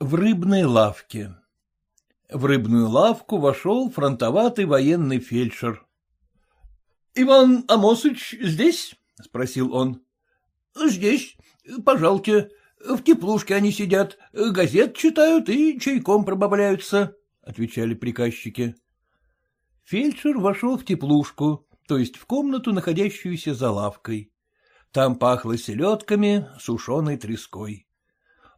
В рыбной лавке В рыбную лавку вошел фронтоватый военный фельдшер. — Иван Амосыч здесь? — спросил он. — Здесь. Пожалуйте. В теплушке они сидят, газет читают и чайком пробавляются, — отвечали приказчики. Фельдшер вошел в теплушку, то есть в комнату, находящуюся за лавкой. Там пахло селедками, сушеной треской.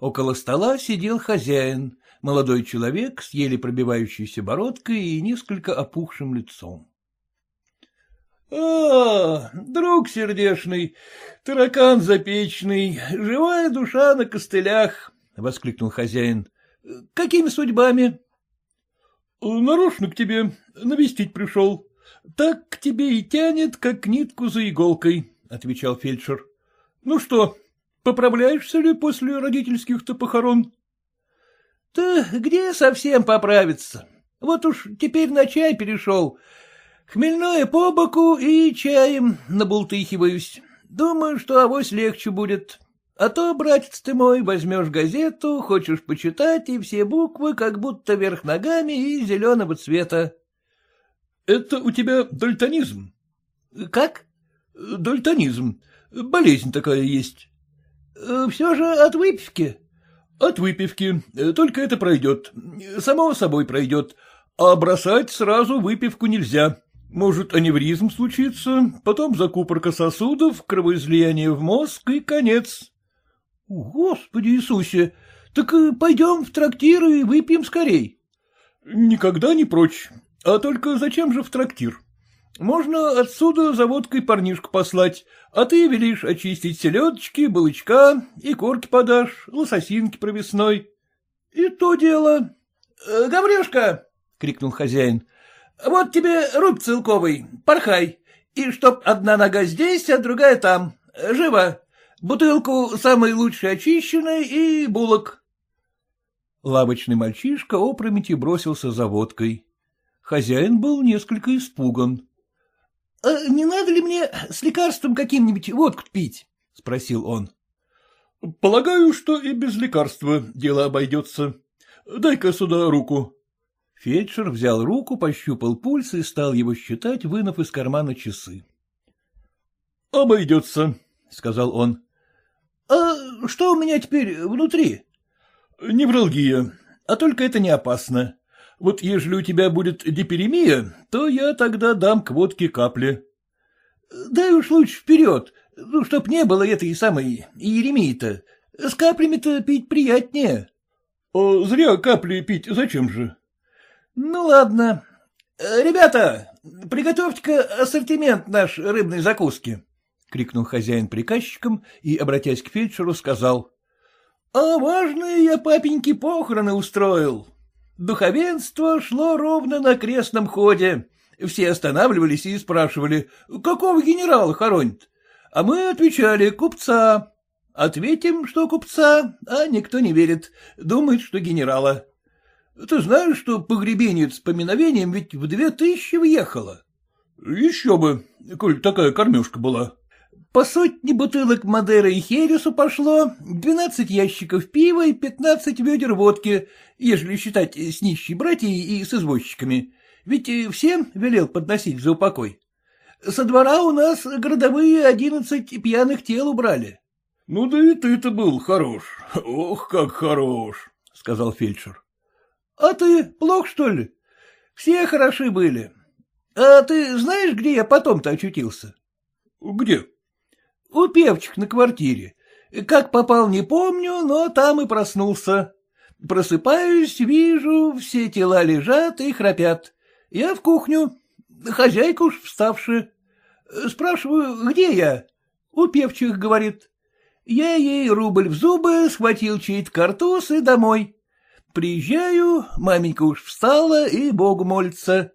Около стола сидел хозяин, молодой человек с еле пробивающейся бородкой и несколько опухшим лицом. — А, друг сердешный, таракан запечный, живая душа на костылях! — воскликнул хозяин. — Какими судьбами? — Нарочно к тебе навестить пришел. Так к тебе и тянет, как нитку за иголкой, — отвечал фельдшер. — Ну что, Поправляешься ли после родительских-то похорон? — Да где совсем поправиться? Вот уж теперь на чай перешел. Хмельное по боку и чаем набултыхиваюсь. Думаю, что авось легче будет. А то, братец ты мой, возьмешь газету, хочешь почитать, и все буквы как будто вверх ногами и зеленого цвета. — Это у тебя дальтонизм? — Как? — Дальтонизм. Болезнь такая есть. Э, — Все же от выпивки. — От выпивки. Только это пройдет. Само собой пройдет. А бросать сразу выпивку нельзя. Может аневризм случиться, потом закупорка сосудов, кровоизлияние в мозг и конец. — Господи Иисусе! Так э, пойдем в трактир и выпьем скорей. — Никогда не прочь. А только зачем же в трактир? Можно отсюда за водкой парнишку послать, а ты велишь очистить селедочки, балычка и корки подашь, лососинки провесной. И то дело. «Э, — Гаврюшка! — крикнул хозяин. — Вот тебе рубь целковый, порхай, и чтоб одна нога здесь, а другая там. Живо! Бутылку самой лучшей очищенной и булок. Лавочный мальчишка опрометью бросился за водкой. Хозяин был несколько испуган. А не надо ли мне с лекарством каким-нибудь водку пить? — спросил он. — Полагаю, что и без лекарства дело обойдется. Дай-ка сюда руку. Фельдшер взял руку, пощупал пульс и стал его считать, вынув из кармана часы. — Обойдется, — сказал он. — А что у меня теперь внутри? — Невралгия, а только это не опасно. Вот ежели у тебя будет диперемия, то я тогда дам к водке капли. — Дай уж лучше вперед, ну, чтоб не было этой самой Еремии-то. С каплями-то пить приятнее. Зря капли пить, зачем же? — Ну, ладно. Ребята, приготовьте-ка ассортимент наш рыбной закуски, — крикнул хозяин приказчикам и, обратясь к фельдшеру, сказал. — А важные я папеньки похороны устроил. Духовенство шло ровно на крестном ходе. Все останавливались и спрашивали, какого генерала хоронят? А мы отвечали, купца. Ответим, что купца, а никто не верит, думает, что генерала. Ты знаешь, что погребение с поминовением ведь в две тысячи въехало? Еще бы, коль такая кормежка была. По сотне бутылок Мадера и Хересу пошло, двенадцать ящиков пива и пятнадцать ведер водки, ежели считать с нищей братьей и с извозчиками. Ведь всем велел подносить за упокой. Со двора у нас городовые одиннадцать пьяных тел убрали. — Ну да и ты-то был хорош. Ох, как хорош, — сказал фельдшер. — А ты плох, что ли? Все хороши были. А ты знаешь, где я потом-то очутился? — Где? У певчих на квартире. Как попал, не помню, но там и проснулся. Просыпаюсь, вижу, все тела лежат и храпят. Я в кухню. Хозяйка уж вставшая. Спрашиваю, где я? У певчих, говорит. Я ей рубль в зубы, схватил чей-то картуз и домой. Приезжаю, маменька уж встала и Богу молится.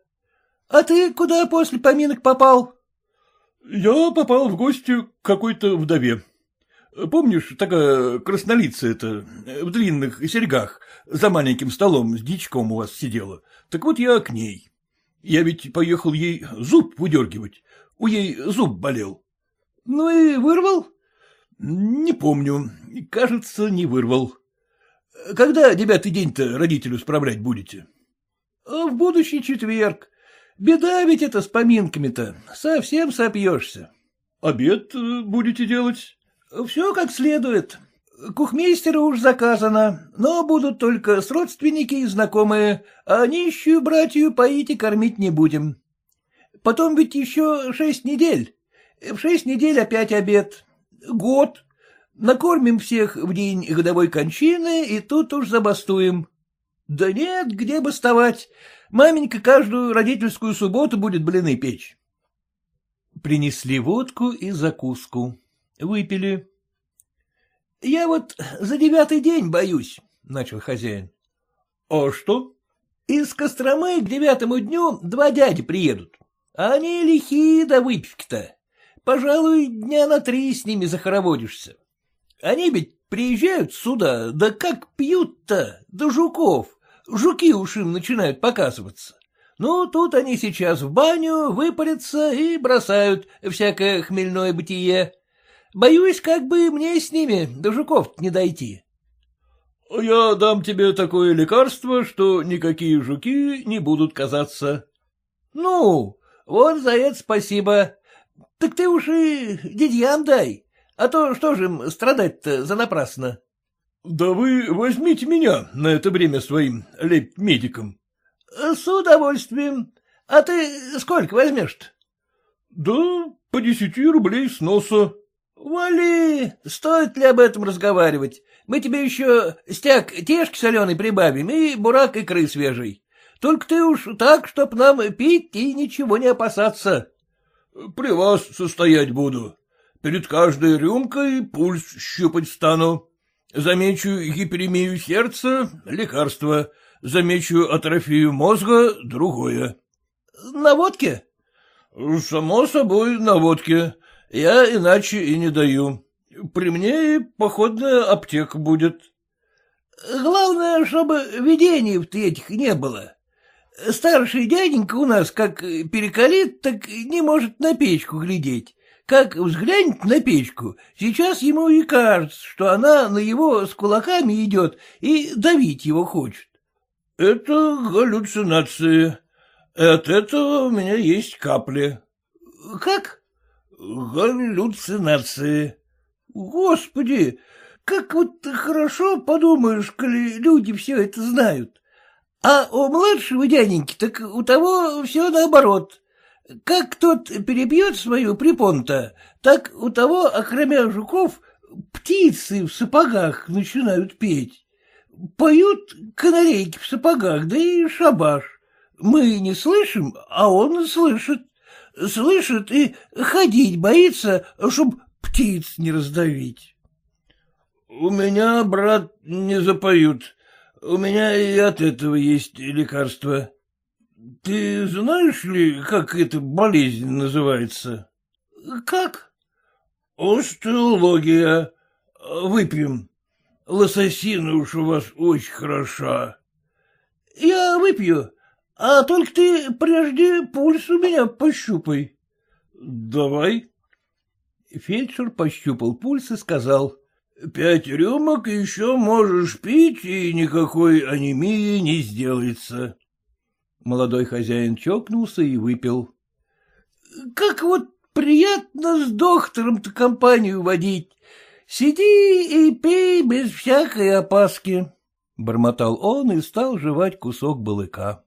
А ты куда после поминок попал? Я попал в гости к какой-то вдове. Помнишь, такая краснолица это, в длинных серьгах, за маленьким столом с дичком у вас сидела? Так вот я к ней. Я ведь поехал ей зуб выдергивать. У ей зуб болел. Ну и вырвал? Не помню. Кажется, не вырвал. — Когда девятый день-то родителю справлять будете? — В будущий четверг. Беда ведь это с поминками-то. Совсем сопьешься. — Обед э, будете делать? — Все как следует. Кухмейстера уж заказано, но будут только с родственники и знакомые, а нищую братью поить и кормить не будем. Потом ведь еще шесть недель. В шесть недель опять обед. Год. Накормим всех в день годовой кончины, и тут уж забастуем. Да нет, где бастовать. Маменька каждую родительскую субботу будет блины печь. Принесли водку и закуску. Выпили. — Я вот за девятый день боюсь, — начал хозяин. — А что? — Из Костромы к девятому дню два дяди приедут. Они лихие до выпивки-то. Пожалуй, дня на три с ними захороводишься. Они ведь приезжают сюда, да как пьют-то, до жуков. Жуки уж им начинают показываться. Ну, тут они сейчас в баню выпарятся и бросают всякое хмельное бытие. Боюсь, как бы мне с ними до жуков не дойти. — Я дам тебе такое лекарство, что никакие жуки не будут казаться. — Ну, вот за это спасибо. Так ты уж и дядьям дай, а то что же им страдать-то за напрасно? — Да вы возьмите меня на это время своим лейб-медиком. — С удовольствием. А ты сколько возьмешь-то? — Да по десяти рублей с носа. — Вали, стоит ли об этом разговаривать? Мы тебе еще стяг тешки соленый прибавим и бурак икры свежий. Только ты уж так, чтоб нам пить и ничего не опасаться. — При вас состоять буду. Перед каждой рюмкой пульс щупать стану. Замечу гиперемию сердца — лекарство. Замечу атрофию мозга — другое. — На водке? — Само собой, на водке. Я иначе и не даю. При мне походная аптека будет. — Главное, чтобы видений в этих не было. Старший дяденька у нас как перекалит, так не может на печку глядеть. Как взглянет на печку, сейчас ему и кажется, что она на его с кулаками идет и давить его хочет. — Это галлюцинации. От этого у меня есть капли. — Как? — Галлюцинации. — Господи, как вот хорошо подумаешь, коли люди все это знают. А у младшего дяденьки так у того все наоборот. Как тот перебьет свою припонта, так у того, окромя жуков, птицы в сапогах начинают петь. Поют канарейки в сапогах, да и шабаш. Мы не слышим, а он слышит. Слышит и ходить боится, чтоб птиц не раздавить. — У меня, брат, не запоют, у меня и от этого есть лекарство. Ты знаешь ли, как эта болезнь называется? — Как? — Остеология. Выпьем. Лососина уж у вас очень хороша. — Я выпью, а только ты прежде пульс у меня пощупай. — Давай. Фельдшер пощупал пульс и сказал. Пять рюмок еще можешь пить, и никакой анемии не сделается. Молодой хозяин чокнулся и выпил. — Как вот приятно с доктором-то компанию водить. Сиди и пей без всякой опаски, — бормотал он и стал жевать кусок балыка.